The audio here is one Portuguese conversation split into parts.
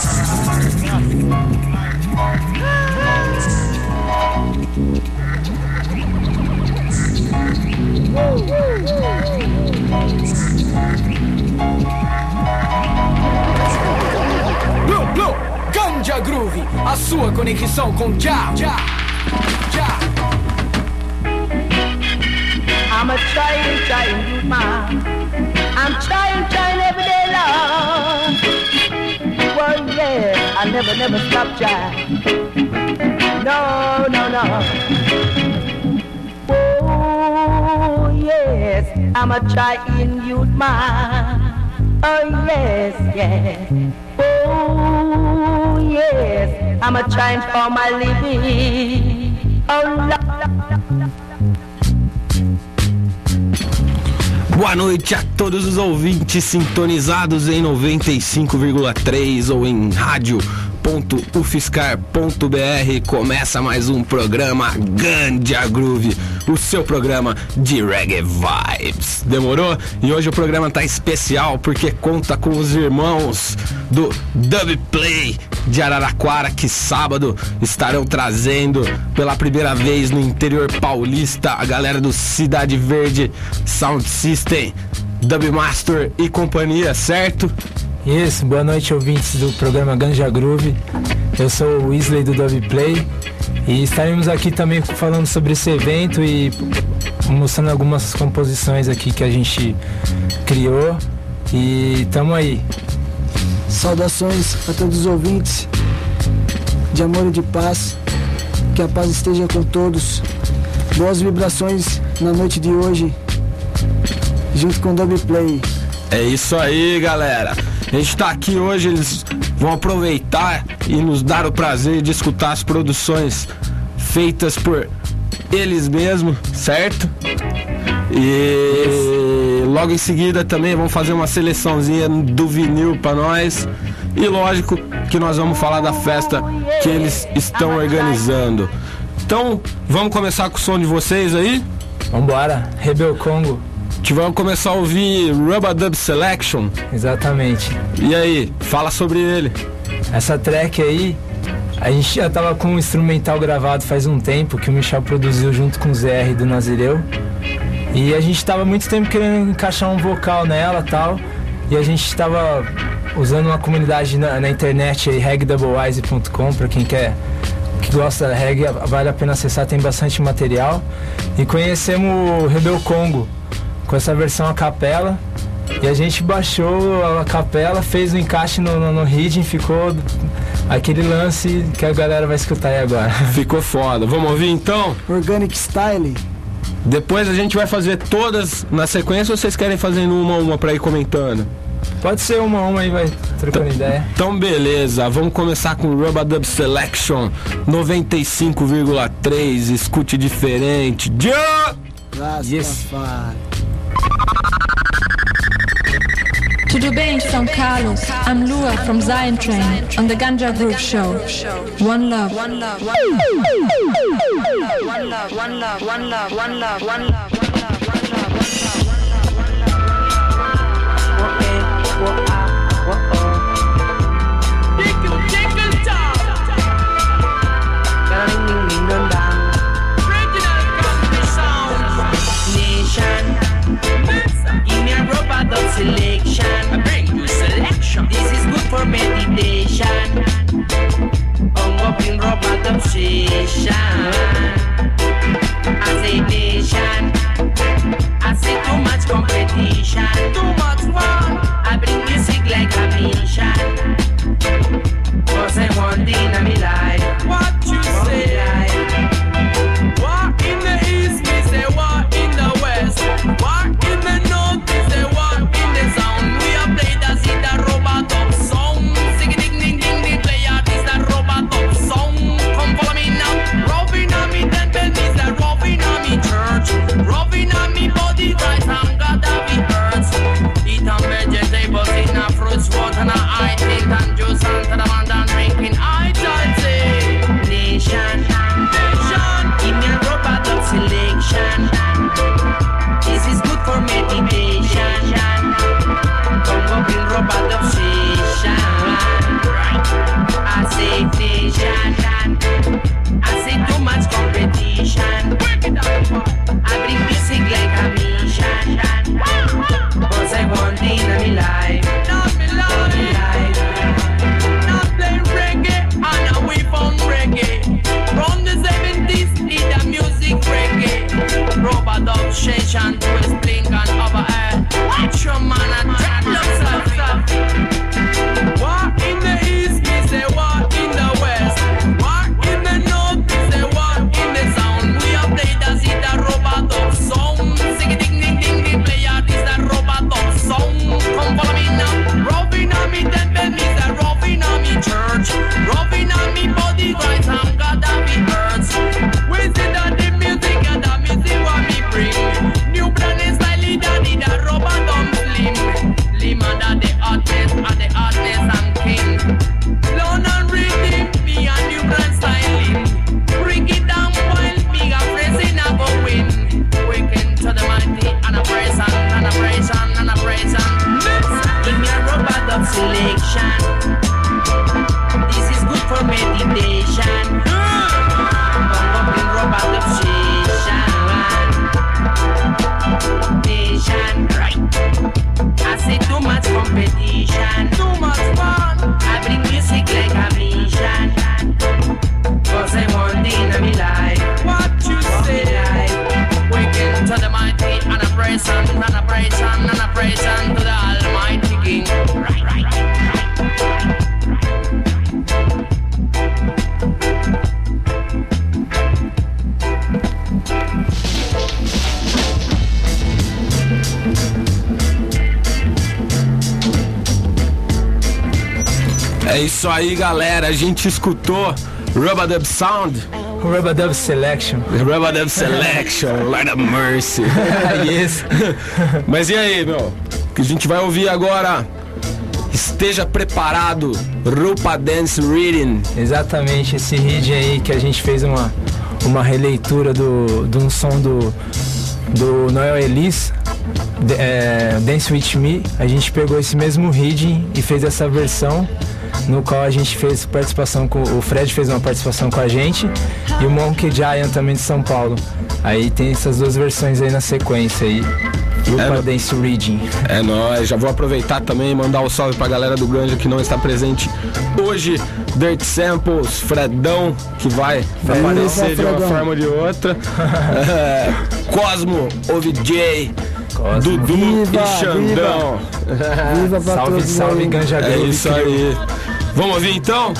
Blue, Blue, Ganja Groove, a sua conexão com Já, Já, Já. I'm a trying, trying man. I'm trying, trying every day long. I never, never stop trying. No, no, no. Oh, yes, I'm a trying youth man. Oh, yes, yes. Oh, yes, I'm a trying for my living. Oh, Lord. Boa noite a todos os ouvintes sintonizados em 95,3 ou em rádio.ufscar.br. Começa mais um programa Gandia Groove, o seu programa de reggae vibes. Demorou? E hoje o programa tá especial porque conta com os irmãos do Dub Play de Araraquara que sábado estarão trazendo pela primeira vez no interior paulista a galera do Cidade Verde Sound System, Dubmaster e companhia, certo? Isso, boa noite ouvintes do programa Ganja Groove. Eu sou o Weasley do Dove Play e estaremos aqui também falando sobre esse evento e mostrando algumas composições aqui que a gente criou. E tamo aí. Saudações a todos os ouvintes de amor e de paz. Que a paz esteja com todos. Boas vibrações na noite de hoje, junto com o Dub Play. É isso aí, galera. A gente tá aqui hoje, eles vão aproveitar e nos dar o prazer de escutar as produções feitas por eles mesmos, certo? E logo em seguida também vamos fazer uma seleçãozinha do vinil pra nós. E lógico que nós vamos falar da festa que eles estão organizando. Então, vamos começar com o som de vocês aí? Vambora, Rebel Congo. Que vamos começar a ouvir Rubber Dub Selection. Exatamente. E aí, fala sobre ele. Essa track aí, a gente já tava com um instrumental gravado faz um tempo que o Michel produziu junto com o ZR do Nazireu. E a gente tava muito tempo querendo encaixar um vocal nela tal. E a gente tava usando uma comunidade na, na internet aí, regdoublewise.com, pra quem quer que gosta da reggae, vale a pena acessar, tem bastante material. E conhecemos o Rebel Congo com essa versão a capela. E a gente baixou a capela, fez o encaixe no, no, no Reading, ficou aquele lance que a galera vai escutar aí agora. Ficou foda. Vamos ouvir então? Organic Style. Depois a gente vai fazer todas na sequência ou vocês querem fazer uma a uma pra ir comentando? Pode ser uma a uma aí, vai trocando ideia. Então beleza, vamos começar com Rubber Dub Selection 95,3, escute diferente. Já! Rastafari. Tudo bem from Carlos? I'm Lua from Zion Train on the Ganja Group Show. One love. One love. One love. One love. One love. One love. One love. Nation rubber dub selection. I bring you selection. This is good for meditation. Hung up in rubber dub session. As a nation, I see too much competition. Too much fun. I bring music like a mission. Cause I want in my life. Aí, galera. A gente escutou Rubadub Sound, Rubadub Selection. Rubadub Selection, Lord of Mercy. yes. Mas e aí, meu? Que a gente vai ouvir agora. Esteja preparado, Rupa Dance Reading. Exatamente, esse read aí que a gente fez uma, uma releitura do, de um som do, do Noel Elis, é, Dance With Me. A gente pegou esse mesmo reading e fez essa versão, no qual a gente fez participação com. O Fred fez uma participação com a gente e o Monkey Giant também de São Paulo. Aí tem essas duas versões aí na sequência aí. Rupa É, Dance Reading. É nóis, já vou aproveitar também e mandar um salve pra galera do Ganja que não está presente hoje. Dirt Samples, Fredão, que vai aparecer de uma forma ou de outra. É, Cosmo, OVJ, Dudu Viva, e Xandão. Viva pra Salve, todos salve. Ganja É isso aí. Vamos ouvir então?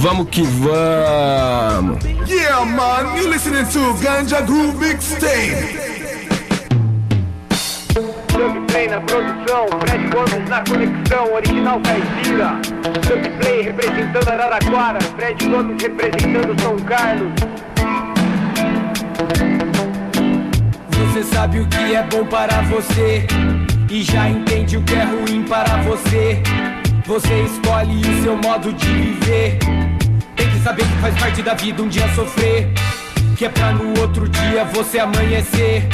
Vamos que vamos. Yeah, man, you listening to Ganja Groove Mixtape. Play na produção, Fred Gomes na conexão, original caipira. Play representando Araraquara, Fred Gomes representando São Carlos. Você sabe o que é bom para você e já entende o que é ruim para você. Você escolhe o seu modo de viver. Tem que saber que faz parte da vida um dia sofrer, que é pra no outro dia você amanhecer.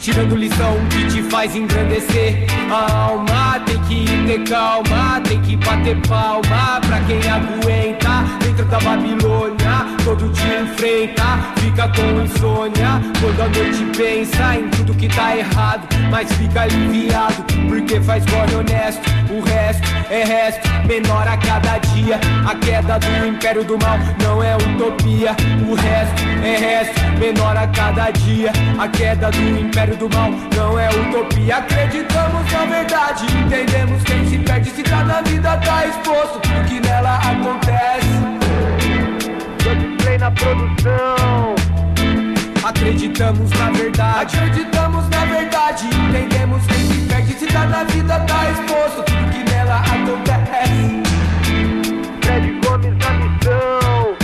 Tirando lição que te faz engrandecer A alma tem que ter calma Tem que bater palma pra quem aguenta Dentro da Babilônia Todo dia enfrenta Fica com insônia. Quando a noite pensa em tudo que tá errado Mas fica aliviado Porque faz corre honesto. O resto é resto Menor a cada dia. A queda do império do mal Não é utopia. O resto é resto Menor a cada dia. A queda do império do mal Não é utopia. Acreditamos na verdade Entendemos quem se perde Se tá na vida tá exposto. Tudo que nela acontece Play na produção. Acreditamos na verdade. Acreditamos na verdade. Entendemos quem se perde. Se tá na vida tá exposto. Tudo que nela acontece. Fred Gomes na missão.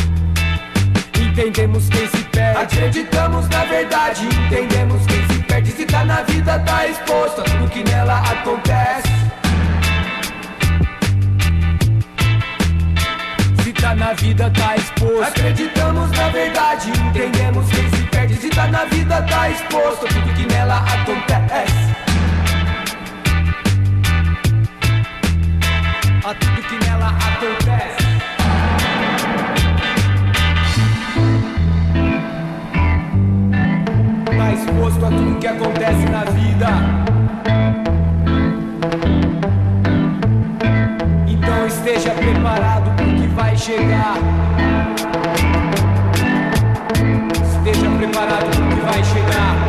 Entendemos quem se perde. Acreditamos na verdade. Entendemos quem se perde. Se tá na vida tá exposto. Tudo que nela acontece tá na vida tá exposto. Acreditamos na verdade Entendemos quem se perde Se tá na vida tá exposto. A tudo que nela acontece. A tudo que nela acontece. Tá exposto a tudo que acontece na vida. Esteja preparado vai chegar. Esteja preparado porque vai chegar.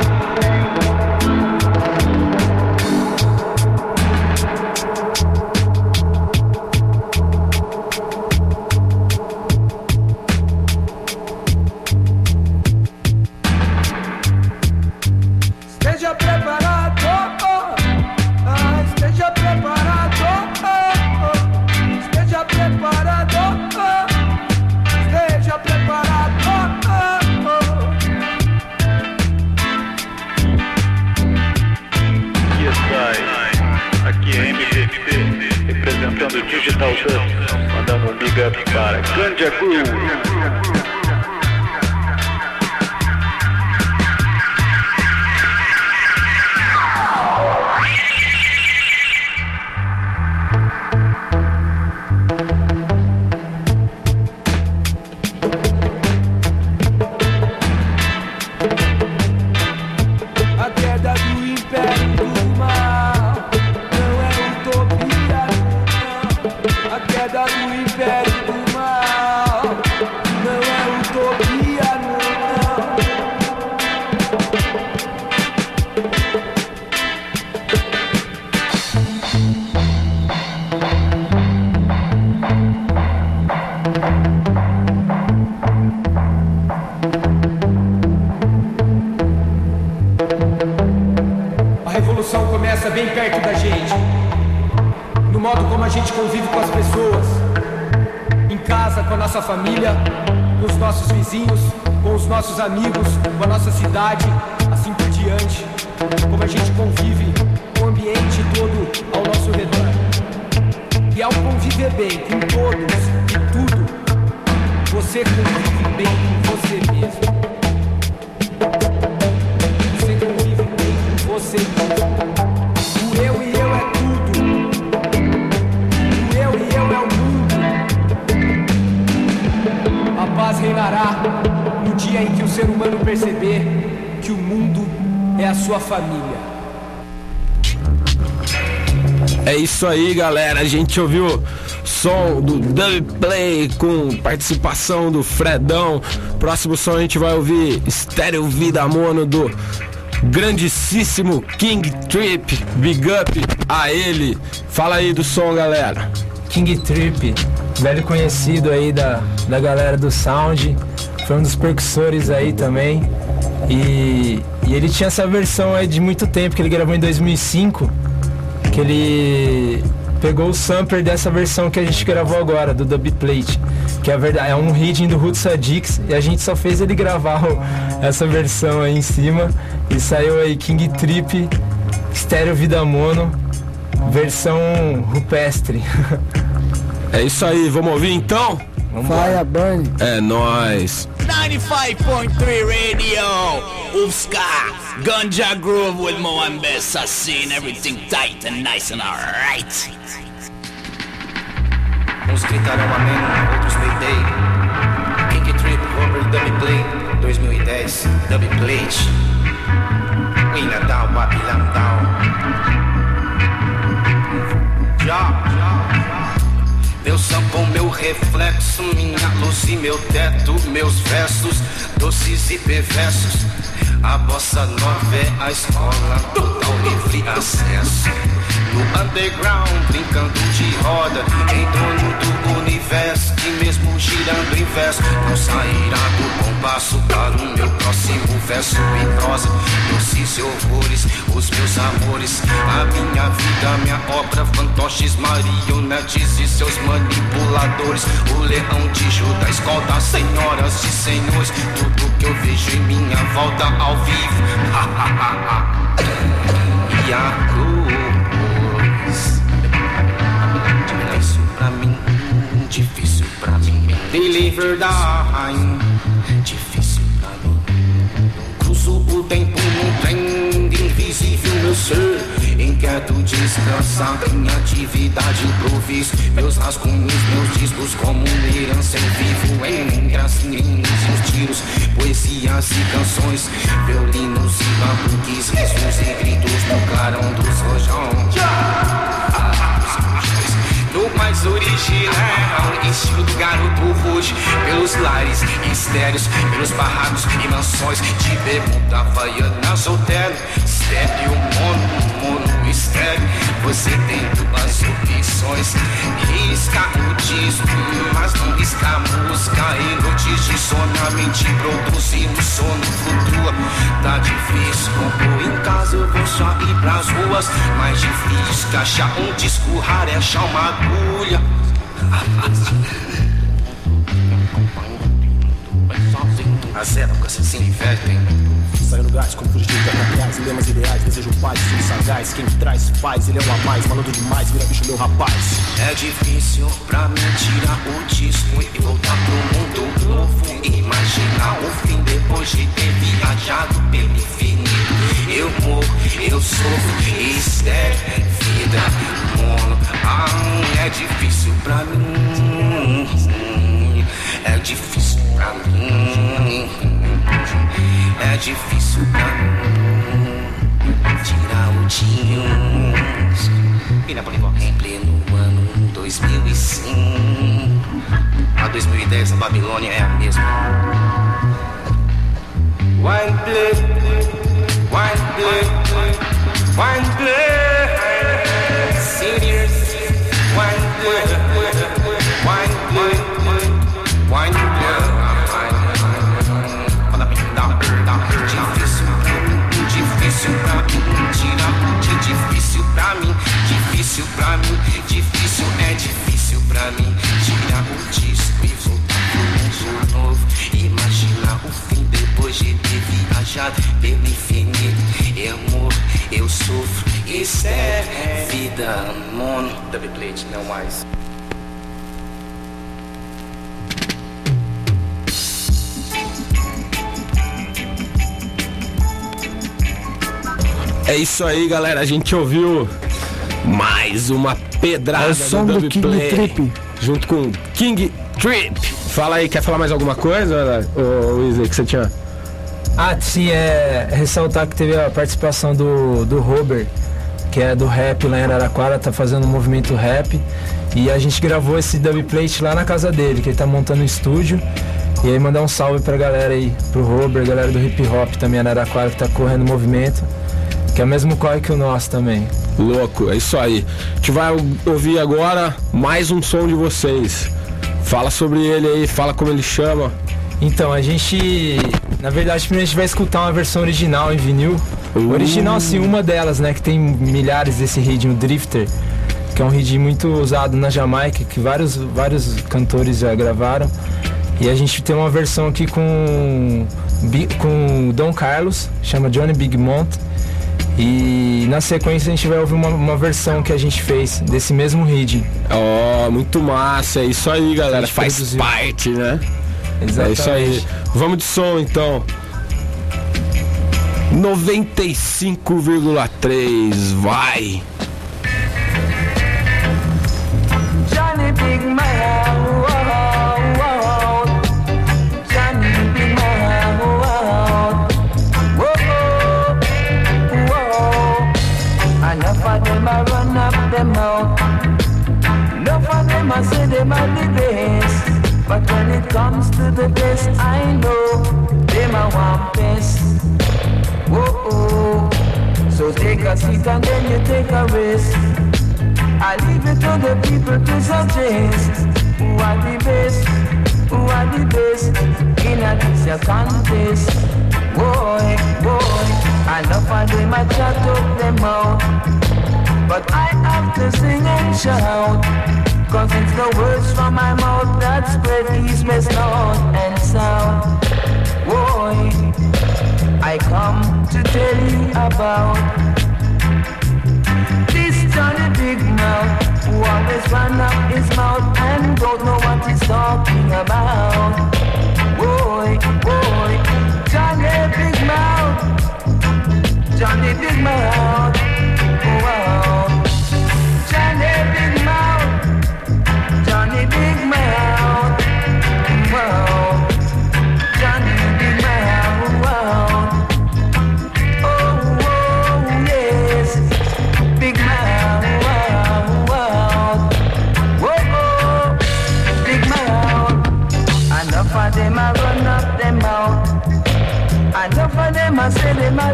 Ser humano perceber que o mundo é a sua família. É isso aí, galera. A gente ouviu som do Dub Play com participação do Fredão. Próximo som a gente vai ouvir Estéreo Vida Mono do grandíssimo King Trip. Big up a ele. Fala aí do som, galera. King Trip, velho conhecido aí da, da galera do Sound, foi um dos percussores aí também. E, e ele tinha essa versão aí de muito tempo, que ele gravou em 2005, que ele pegou o sampler dessa versão que a gente gravou agora, do Dub Plate, que é, verdade, é um reading do Roots Adix, e a gente só fez ele gravar essa versão aí em cima, e saiu aí King Trip, Stereo Vida Mono, versão rupestre. É isso aí, vamos ouvir então? Fire Burn. É nóis. 95.3 Radio. Ufska Ganja Groove with Moambe Assassin Everything tight and nice and alright. Uns gritarão amém, outros mayday King Trip, Robert Dub Play. 2010, Dub Plate Winna Down, Babylon Down Meu sampo, meu reflexo, minha luz e meu teto, meus versos, doces e perversos. A bossa nova é a escola, total livre acesso. No underground, brincando de roda, em torno do universo, que mesmo girando em verso, não sairá do compasso para o meu próximo verso prosa. Doces e horrores, os meus amores, a minha vida, minha obra, fantoches, marionetes e seus manipuladores. O leão de Judá, escolta, senhoras e senhores, tudo que eu vejo em minha volta ao vivo. e a cruz. Difícil pra mim, difícil pra mim. Deliver dying, invisível, meu ser. Inquieto descansar, minha atividade improviso. Meus rascunhos, meus discos, como herança em vivo. Em gracinhas e os tiros, poesias e canções. Violinos e bambuques, risos e gritos no clarão dos rojões. Mais original. Estilo do garoto roxo, pelos lares estéreos, pelos barracos e mansões de bermuda, havaiana, solteiro, estéreo, mono, mono, estéreo. Você tem duas opções: risca o disco, mas não risca a música. E noites de sono, a mente produzindo sono flutua. Tá difícil compor em casa, eu vou só ir pras ruas. Mais difícil que achar um disco raro é achar uma agulha. As épocas se invertem. Sai no gás, como fugitivo da reais, lemas ideais, desejo paz, filho sagaz. Quem traz faz, ele é um a mais, malandro demais, vira bicho meu rapaz. É difícil pra mim tirar o disco e voltar pro mundo novo. Imaginar o fim depois de ter viajado pelo infinito. Eu morro, eu sofro, isso é vida, mono. Ah, é difícil pra mim. É difícil pra mim. É difícil pra mim tirar o jeans. Vira em pleno ano 2005. A 2010 a Babilônia é a mesma. Wine play, wine play, wine play. Seniors, wine play, difícil pra mim, difícil é difícil pra mim, tirar o disco e voltar pro mundo novo, imaginar o fim depois de ter viajado pelo infinito, eu morro, eu sofro, isso é vida, mono, double plate, não mais. É isso aí, galera. A gente ouviu mais uma pedrada É o som do Dub King Play, Trip. Junto com King Trip. Fala aí, quer falar mais alguma coisa, ô Wesley, que você tinha? Ah, sim, é ressaltar que teve a participação do, do Robert, que é do rap lá em Araraquara, tá fazendo um movimento rap. E a gente gravou esse dubplate lá na casa dele, que ele tá montando um estúdio. E aí mandar um salve pra galera aí, pro Robert, galera do hip hop também Araraquara que tá correndo o movimento. Que é o mesmo corre que o nosso também. Louco, é isso aí. A gente vai ouvir agora mais um som de vocês. Fala sobre ele aí, fala como ele chama. Então, a gente. Na verdade, primeiro a gente vai escutar uma versão original em vinil. Uh. Original, assim, uma delas, né? Que tem milhares desse ritmo Drifter, que é um ritmo muito usado na Jamaica, que vários, vários cantores já gravaram. E a gente tem uma versão aqui com, com o Dom Carlos, chama Johnny Big Mont. E na sequência a gente vai ouvir uma, uma versão que a gente fez desse mesmo ritmo. Ó, muito massa, é isso aí, galera. Faz produziu. parte, né? Exatamente. É isso aí. Vamos de som então. 95,3, vai! Johnny Big Man, them are best. But when it comes to the best, I know them a want best. Whoa, so take a seat and then you take a rest. I leave it to the people to suggest who are the best, who are the best in a this contest. Boy, boy, enough of them I chat up them out, but I have to sing and shout. Cause it's the words from my mouth that spread east, west, north and south. Boy, I come to tell you about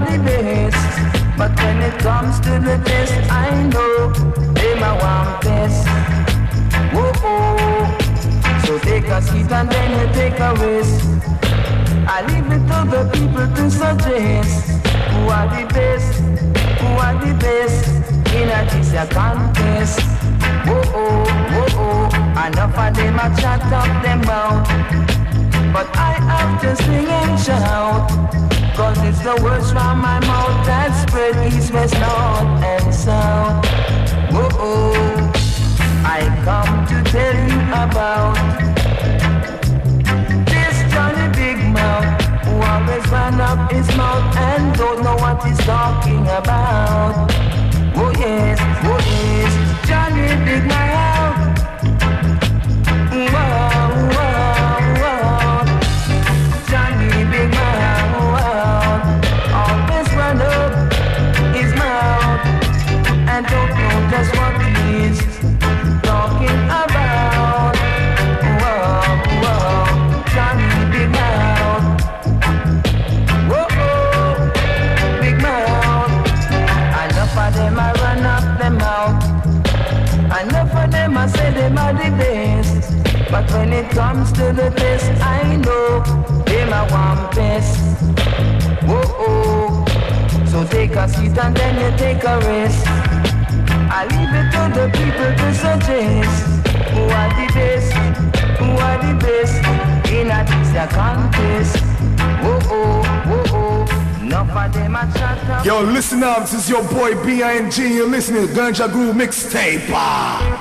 the best. But when it comes to the test, I know they a want best. Whoa, oh. So take a seat and then you take a rest. I leave it to the people to suggest who are the best, who are the best in a this a contest. Whoa, oh, whoa, oh. Enough of them a chat up them out. But I have to sing and shout Cause it's the words from my mouth that spread east, west, north and south Whoa, I come to tell you about This Johnny Big Mouth. Who always ran up his mouth and don't know what he's talking about. Oh yes, oh yes, Johnny Big Mouth. Whoa, Yo, listen up, this is your boy B.I.N.G. You're listening to Ganja Groove Mixtape. Ah.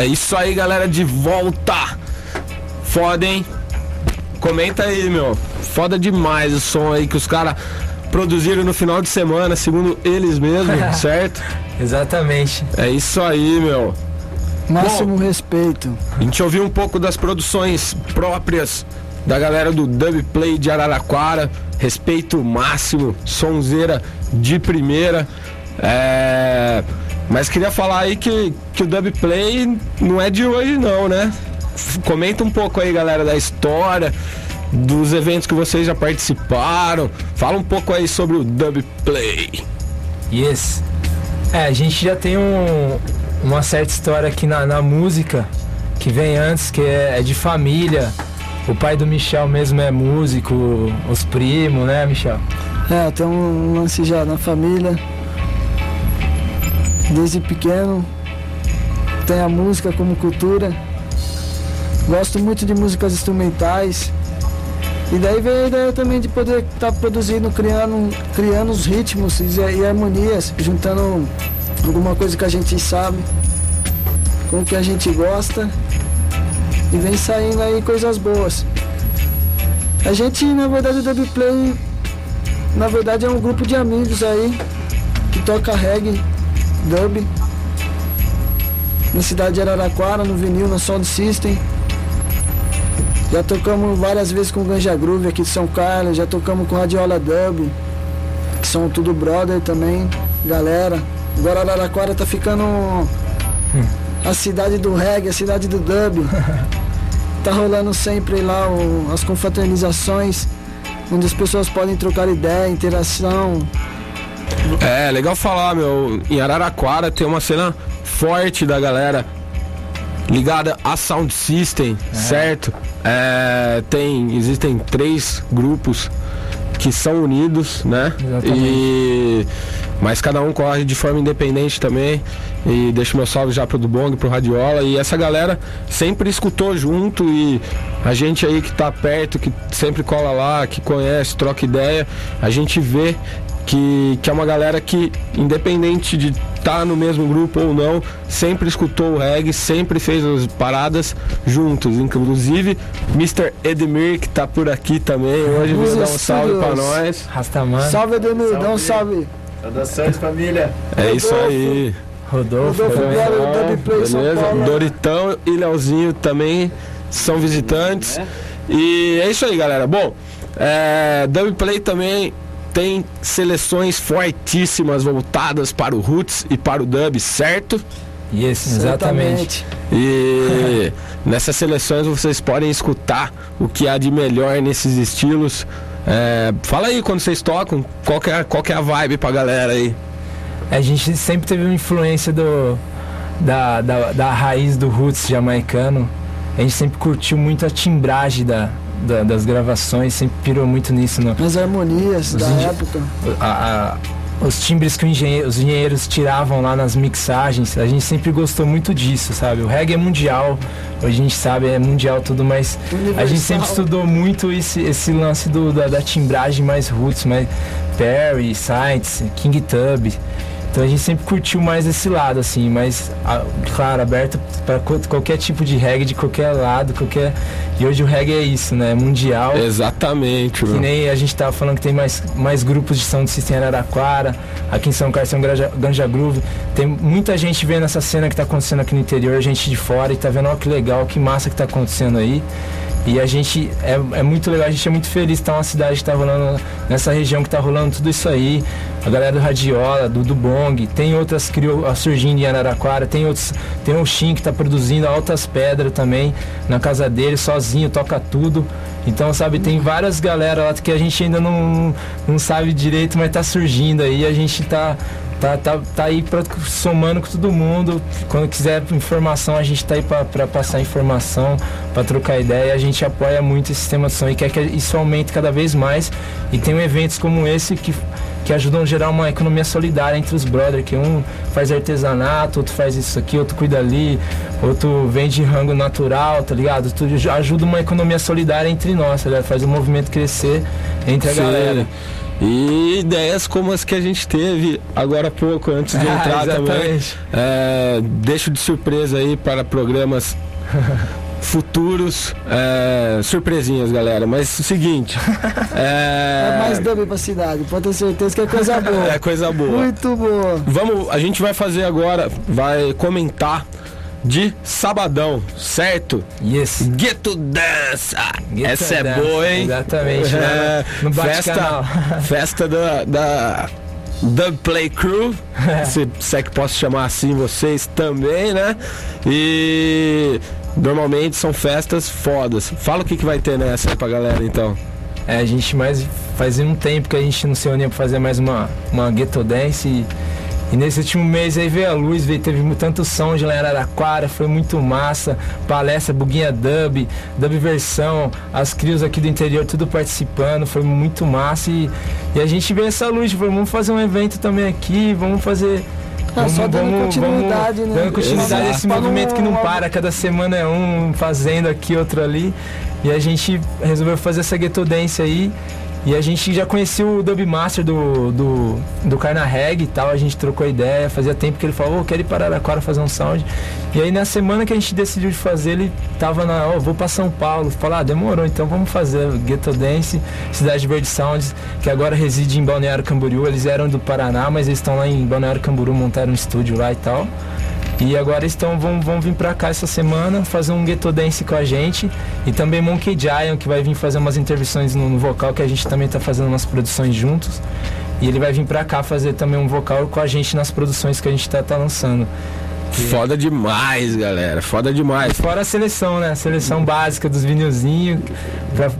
É isso aí, galera, de volta. Foda, hein? Comenta aí, meu. Foda demais o som aí que os caras produziram no final de semana, segundo eles mesmos, certo? Exatamente. É isso aí, meu. Máximo respeito. A gente ouviu um pouco das produções próprias da galera do Dub Play de Araraquara. Respeito máximo, sonzeira de primeira. É... Mas queria falar aí que, que o Dub Play não é de hoje não, né? Comenta um pouco aí, galera, da história, dos eventos que vocês já participaram. Fala um pouco aí sobre o Dub Play. Yes. É, a gente já tem um- uma certa história aqui na, na música que vem antes, que é, é de família. O pai do Michel mesmo é músico, os primos, né, Michel? É, tem um lance já na família. Desde pequeno. Tem a música como cultura. Gosto muito de músicas instrumentais. E daí veio a ideia também de poder estar produzindo, criando, criando os ritmos e, e harmonias, juntando alguma coisa que a gente sabe com o que a gente gosta. E vem saindo aí coisas boas. A gente, na verdade, o Dub Play na verdade é um grupo de amigos aí que toca reggae, dub. Na cidade de Araraquara, no vinil, na Sound System. Já tocamos várias vezes com o Ganja Groove aqui de São Carlos, já tocamos com Radiola Dub, que são tudo brother também, galera. Agora Araraquara tá ficando a cidade do reggae, a cidade do dub. Tá rolando sempre lá o- as confraternizações, onde as pessoas podem trocar ideia, interação. É, legal falar, meu. Em Araraquara tem uma cena forte da galera ligada a Sound System, certo? É, tem, existem três grupos que são unidos, né? E mas cada um corre de forma independente também. E deixo meu salve já pro Dubong, pro Radiola. E essa galera sempre escutou junto e a gente aí que tá perto, que sempre cola lá, que conhece, troca ideia, a gente vê que, que é uma galera que, independente de estar no mesmo grupo ou não, sempre escutou o reggae, sempre fez as paradas juntos. Inclusive, Mr. Edmir, que tá por aqui também, hoje veio dar um salve pra nós. Rastamano. Salve Ademir, dá um salve. Saudações, família. É isso aí. Rodolfo, Rodolfo. Belo. Doritão e Leozinho também são visitantes. E é isso aí, galera. Bom, é, Dub Play também tem seleções fortíssimas voltadas para o Roots e para o Dub, certo? Yes, exatamente. E nessas seleções vocês podem escutar o que há de melhor nesses estilos. É, fala aí quando vocês tocam, qual que, é, qual que é a vibe pra galera aí? A gente sempre teve uma influência do, da, da, da raiz do roots jamaicano. A gente sempre curtiu muito a timbragem da, da- das gravações, sempre pirou muito nisso. No, As harmonias da época. a- a- os timbres que o engenhe- os engenheiros tiravam lá nas mixagens, a gente sempre gostou muito disso, sabe? O reggae é mundial, hoje a gente sabe, é mundial tudo, mas a Universal. gente sempre estudou muito esse, esse lance do, da, da timbragem mais roots, mais Perry, Saints, King Tub. Então a gente sempre curtiu mais esse lado, assim, mas, claro, aberto para qualquer tipo de reggae, de qualquer lado, qualquer. E hoje o reggae é isso, né? É mundial. Exatamente, Que meu. nem a gente tava falando que tem mais, mais grupos de de System Araraquara, aqui em São Carlos tem o Ganja, Ganja Groove. Tem muita gente vendo essa cena que tá acontecendo aqui no interior, gente de fora, e tá vendo, ó, que legal, que massa que tá acontecendo aí. E a gente é, é muito legal, a gente é muito feliz de estar numa cidade que tá rolando, nessa região que tá rolando tudo isso aí. A galera do Radiola, do Dubong, tem outras criou surgindo em Araraquara, tem outros, tem o Shin que tá produzindo altas pedras também na casa dele, sozinho, toca tudo. Então, sabe, tem várias galera lá que a gente ainda não, não sabe direito, mas tá surgindo aí, a gente tá Tá, tá, tá aí pra, somando com todo mundo. Quando quiser informação, a gente tá aí pra passar informação, pra trocar ideia. A gente apoia muito esse sistema de som e quer que isso aumente cada vez mais. E tem eventos como esse que, que ajudam a gerar uma economia solidária entre os brothers, que um faz artesanato, outro faz isso aqui, outro cuida ali, outro vende rango natural, tá ligado? Tudo ajuda uma economia solidária entre nós, tá ligado? Faz o movimento crescer entre a Sim. galera. E ideias como as que a gente teve agora há pouco, antes de Ah, entrar também. exatamente. É, deixo de surpresa aí para programas futuros. é, surpresinhas, galera. Mas o seguinte. É É, mais dub pra cidade, pode ter certeza que é coisa boa. É coisa boa. Muito boa. Vamos, a gente vai fazer agora, vai comentar de sabadão, certo? Yes. Gueto Dança. Gueto Essa é Dança, boa, hein? exatamente, É, no- festa, festa da, da Dub Play Crew, se, se é que posso chamar assim vocês também, né? E normalmente são festas fodas. Fala o que, que vai ter nessa aí pra galera então. É, a gente mais fazia um tempo que a gente não se unia pra fazer mais uma, uma ghetto dance e, e nesse último mês aí veio a luz, veio, teve tanto som de lá em Araraquara, foi muito massa, palestra, buguinha dub, dub versão, as crios aqui do interior tudo participando, foi muito massa e, e a gente veio essa luz, falou, vamos fazer um evento também aqui, vamos fazer É, só dando continuidade, né? Dando continuidade a esse movimento que não para, cada semana é um fazendo aqui, outro ali. E a gente resolveu fazer essa ghetto dance aí. E a gente já conhecia o Dub Master do, do, do Carna Reg e tal, a gente trocou ideia, fazia tempo que ele falou, oh, quero ir para Araraquara fazer um sound. E aí na semana que a gente decidiu de fazer, ele tava na, ó, vou para São Paulo. Falar, ah, demorou, então vamos fazer Ghetto Dance, Cidade Verde Sounds, que agora reside em Balneário Camboriú. Eles eram do Paraná, mas eles estão lá em Balneário Camboriú, montaram um estúdio lá e tal. E agora estão, vão, vão vir pra cá essa semana fazer um Ghetto Dance com a gente. E também Monkey Giant, que vai vir fazer umas intervenções no, no vocal, que a gente também tá fazendo umas produções juntos. E ele vai vir pra cá fazer também um vocal com a gente nas produções que a gente tá, tá lançando. Foda demais, galera. Foda demais. Fora a seleção, né? A seleção básica dos vinilzinhos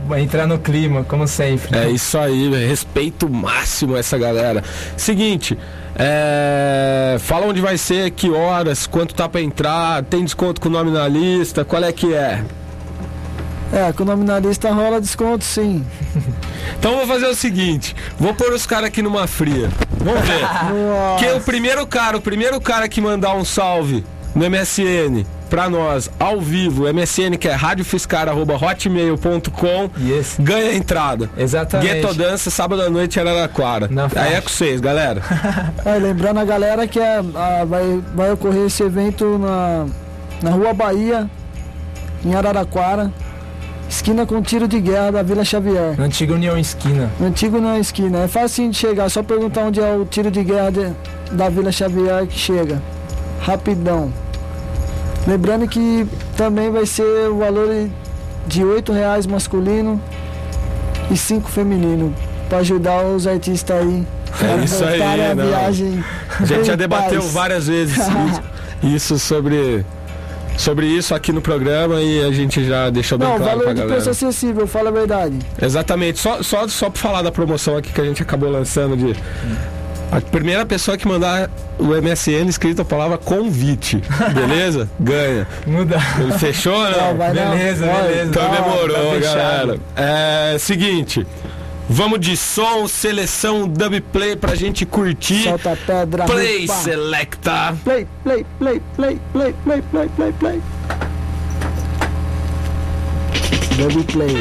pra entrar no clima, como sempre. É isso aí, velho. respeito máximo a essa galera. Seguinte, é... fala onde vai ser, que horas, quanto tá pra entrar, tem desconto com o nome na lista, qual é que é? É, com o nome na lista rola desconto sim. Então vou fazer o seguinte, vou pôr os caras aqui numa fria. Vamos ver. Que o primeiro cara, o primeiro cara que mandar um salve no MSN pra nós, ao vivo, MSN que é radiofiscar.hotmail.com, Yes. ganha a entrada. Exatamente. Gueto Dança, sábado à noite em Araraquara. Na Aí é com vocês, galera. É, lembrando a galera que é, a- vai, vai ocorrer esse evento na, na Rua Bahia, em Araraquara, esquina com tiro de guerra da Vila Xavier. Na antiga União Esquina. Antigo na esquina. É fácil de chegar, só perguntar onde é o tiro de guerra de- da Vila Xavier que chega. Rapidão. Lembrando que também vai ser o valor de 8 reais masculino e 5 feminino. Para ajudar os artistas aí É a isso aí, a não. viagem. A gente já debateu paz. várias vezes isso, isso sobre, sobre isso aqui no programa e a gente já deixou bem Não, claro valor pra de galera. preço acessível, fala a verdade. Exatamente, só, só, só pra falar da promoção aqui que a gente acabou lançando de. A primeira pessoa que mandar o MSN escrito a palavra convite, beleza? Ganha. Muda. Fechou, não? Não, vai não. Beleza, beleza. Então Não, demorou, tá galera. É seguinte. Vamos de som, seleção dub play pra gente curtir. Solta a pedra. Play rupa. selecta. Play, play, play, play, play, play, play, play, play. Dub play.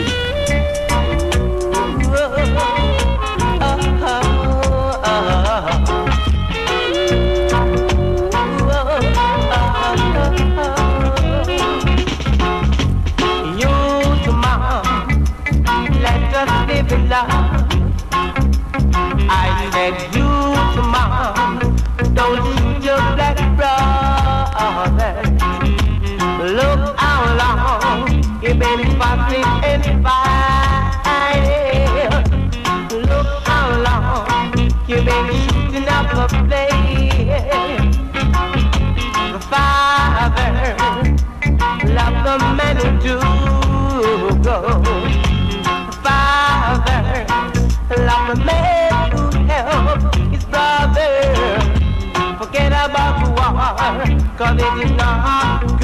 never meant to go. Father loved a man who helped his brother. Forget about war, cause it is not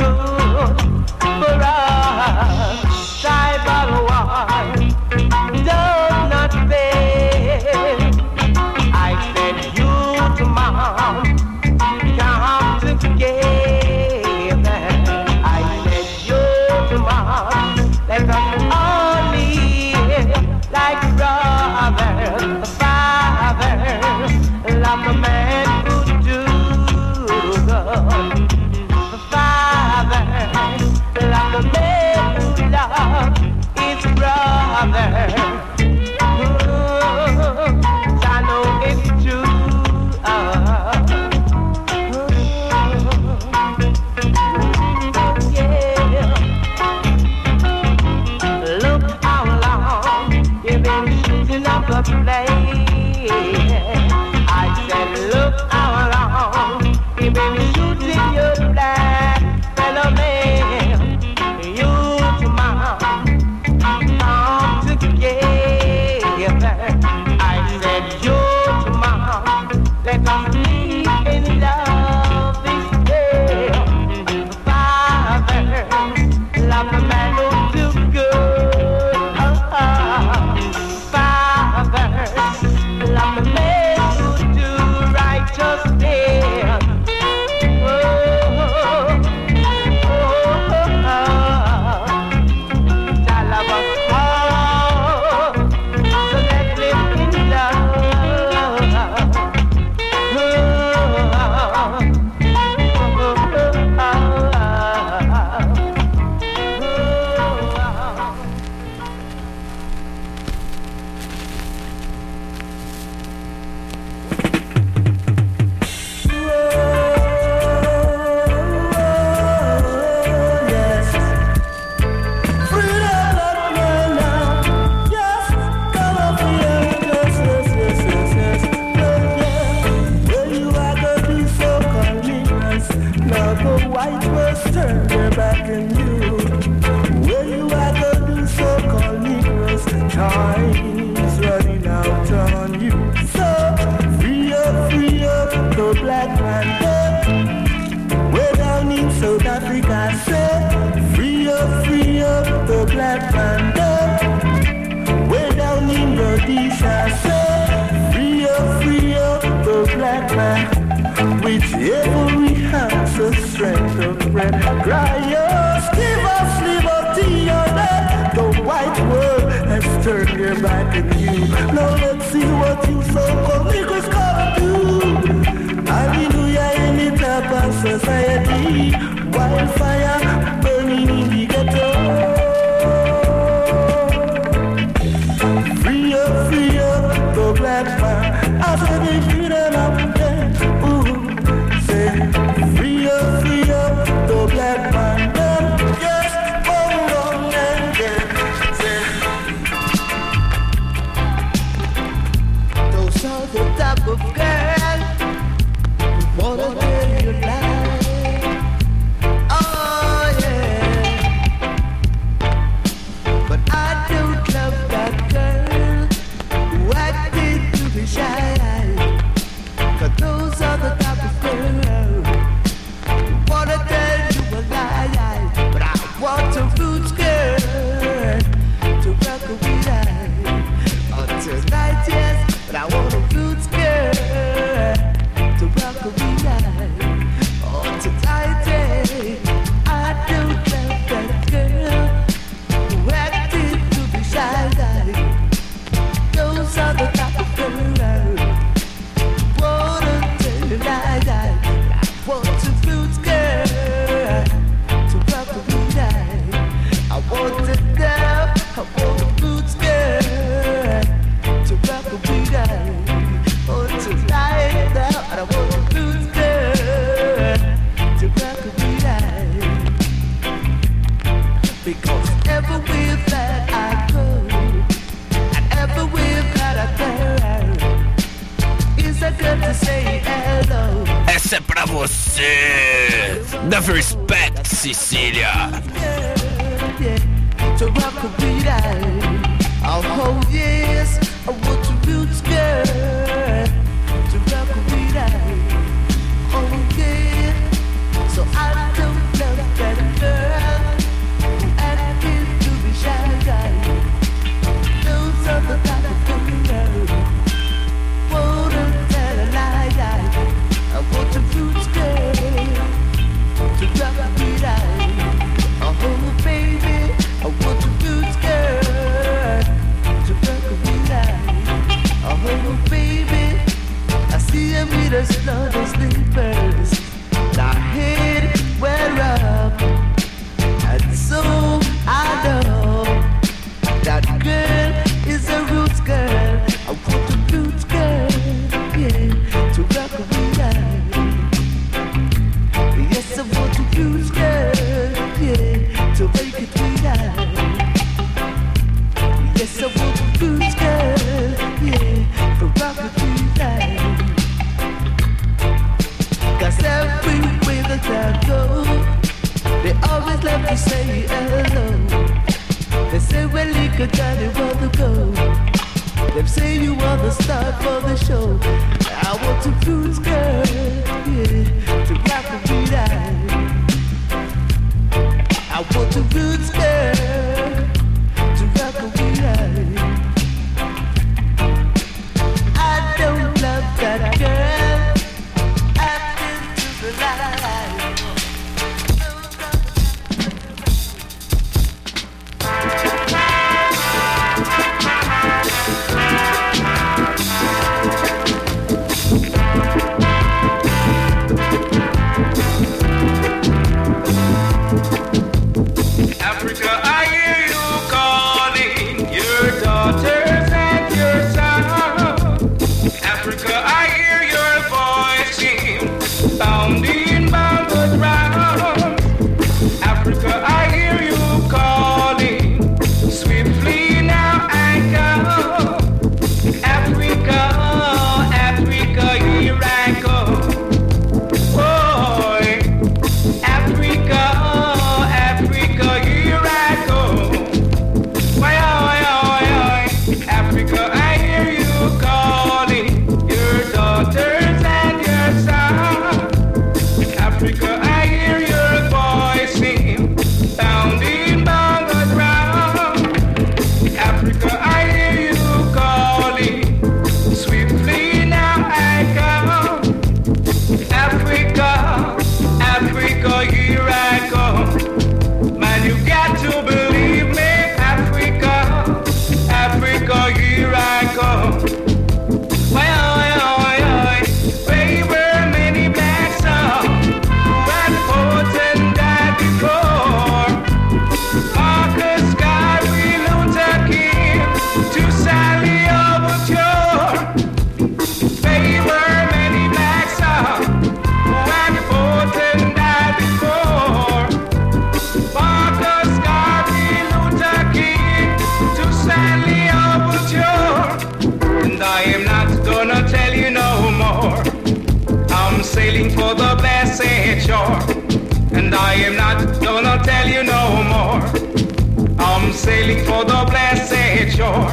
sailing for the blessed shore.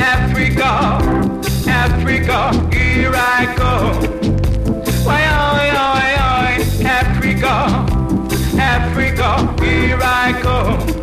Africa, Africa, here I go. Why, oi, oi, oi, Africa, Africa, here I go.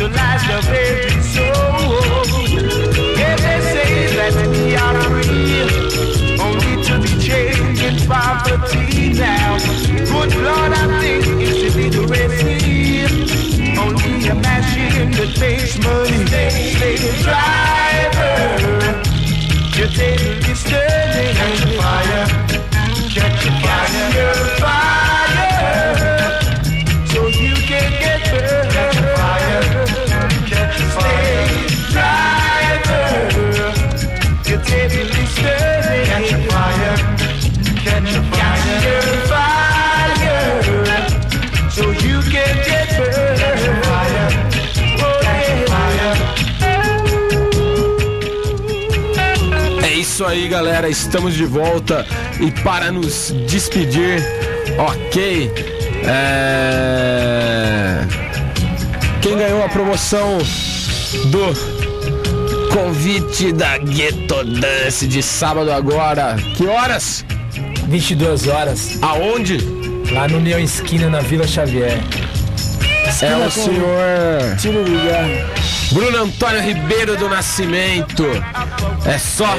to last your baby. Galera. Estamos de volta e para nos despedir, ok? É... Quem ganhou a promoção do convite da Ghetto Dance de sábado agora? Que horas? 22 horas. Aonde? Lá no União Esquina, na Vila Xavier. É o senhor Tiro ligar. Bruno Antônio Ribeiro do Nascimento. É só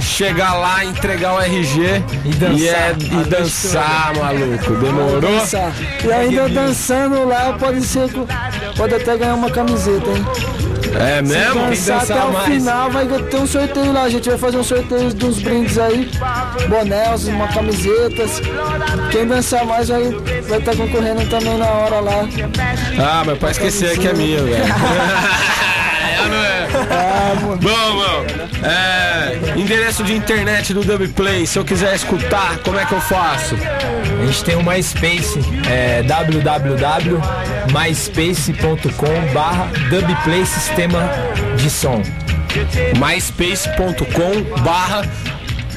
chegar lá, entregar o RG e, dançar. é- e dançar, maluco. Demorou? Dançar. E ainda dançando lá, pode ser. Pode até ganhar uma camiseta, hein? É mesmo? Se dançar até o final, vai ter um sorteio lá. A gente vai fazer um sorteio dos brindes aí. Bonés, uma camisetas. Quem dançar mais vai estar vai tá concorrendo também na hora lá. Ah, mas pode esquecer que é minha, velho. Bom, bom. É, endereço de internet do Dubplay. Se eu quiser escutar, como é que eu faço? A gente tem o MySpace, é www.myspace.com barra Dubplay Sistema de Som. myspace.com barra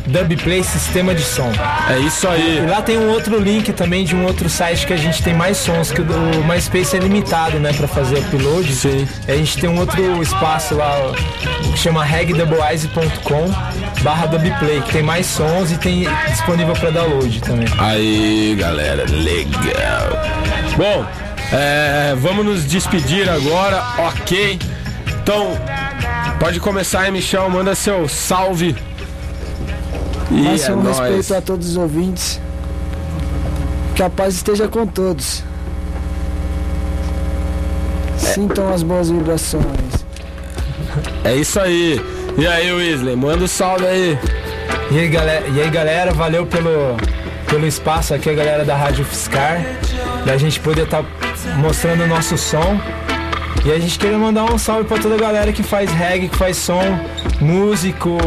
Dubplay Sistema de Som. É isso aí. E lá tem um outro link também de um outro site que a gente tem mais sons, que o do MySpace é limitado, né, pra fazer upload. Sim. E a gente tem um outro espaço lá, que chama regdoublewise.com barra dubplay, que tem mais sons e tem disponível pra download também. Aí, galera, legal. Bom, é, vamos nos despedir agora, ok? Então, pode começar aí, Michel, manda seu salve. E Mas é um nóis. respeito a todos os ouvintes. Que a paz esteja com todos. Sintam as boas vibrações. É isso aí. E aí, Weasley, manda o salve aí. E aí, galera, e aí, galera valeu pelo, pelo espaço aqui, a galera da Rádio Fiscar, da gente poder estar mostrando o nosso som. E a gente queria mandar um salve pra toda a galera que faz reggae, que faz som, músico,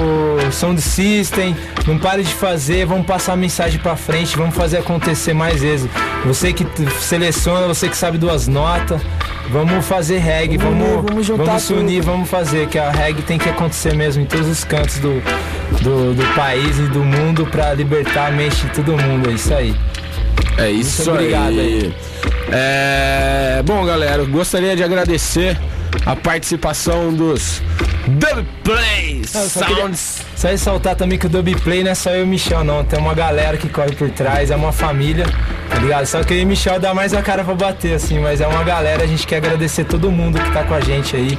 som de system. Não pare de fazer, vamos passar a mensagem pra frente, vamos fazer acontecer mais vezes. Você que seleciona, você que sabe duas notas, vamos fazer reggae, Vamos vamos, vamos juntar vamos se unir, tudo. vamos fazer, que a reggae tem que acontecer mesmo em todos os cantos do, do, do país e do mundo pra libertar a mente de todo mundo. É isso aí. É isso Muito obrigado aí. É, bom, galera, gostaria de agradecer a participação dos Dub Plays queria- Sounds. Só ressaltar também que o Dubplay não é só eu e o Michel, não. Tem uma galera que corre por trás, é uma família, tá ligado? Só que eu e o Michel dá mais a cara pra bater, assim, mas é uma galera, a gente quer agradecer todo mundo que tá com a gente aí.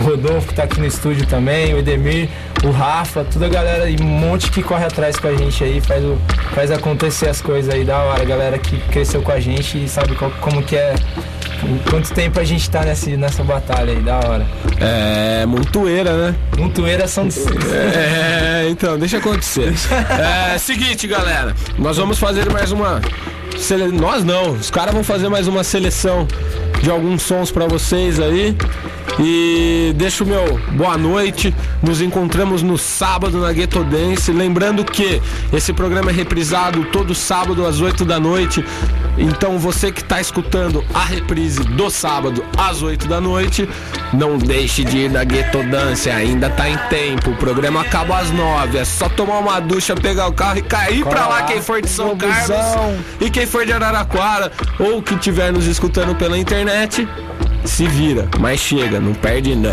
O Rodolfo que tá aqui no estúdio também, o Edemir, o Rafa, toda a galera e um monte que corre atrás com a gente aí, faz, o, faz acontecer as coisas aí da hora. A galera que cresceu com a gente e sabe qual- como que é. Quanto tempo a gente tá nesse, nessa batalha aí, da hora. É, montoeira, né? Montoeira são de... É, então, deixa acontecer. É, seguinte, galera, nós vamos fazer mais uma. sele- Nós não, os caras vão fazer mais uma seleção de alguns sons pra vocês aí. E deixo o meu boa noite. Nos encontramos no sábado na Ghetto Dance. Lembrando que esse programa é reprisado todo sábado às 8 da noite. Então você que está escutando a reprise do sábado às 8 da noite, não deixe de ir na Ghetto Dance, ainda tá em tempo. O programa acaba às 9. É só tomar uma ducha, pegar o carro e cair pra lá quem for de São Carlos e quem for de Araraquara ou que estiver nos escutando pela internet, se vira, mas chega, não perde não.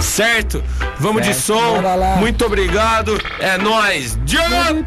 Certo? Vamos de Certo. som. Bora lá. Muito obrigado. É nóis. Jump!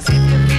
classic.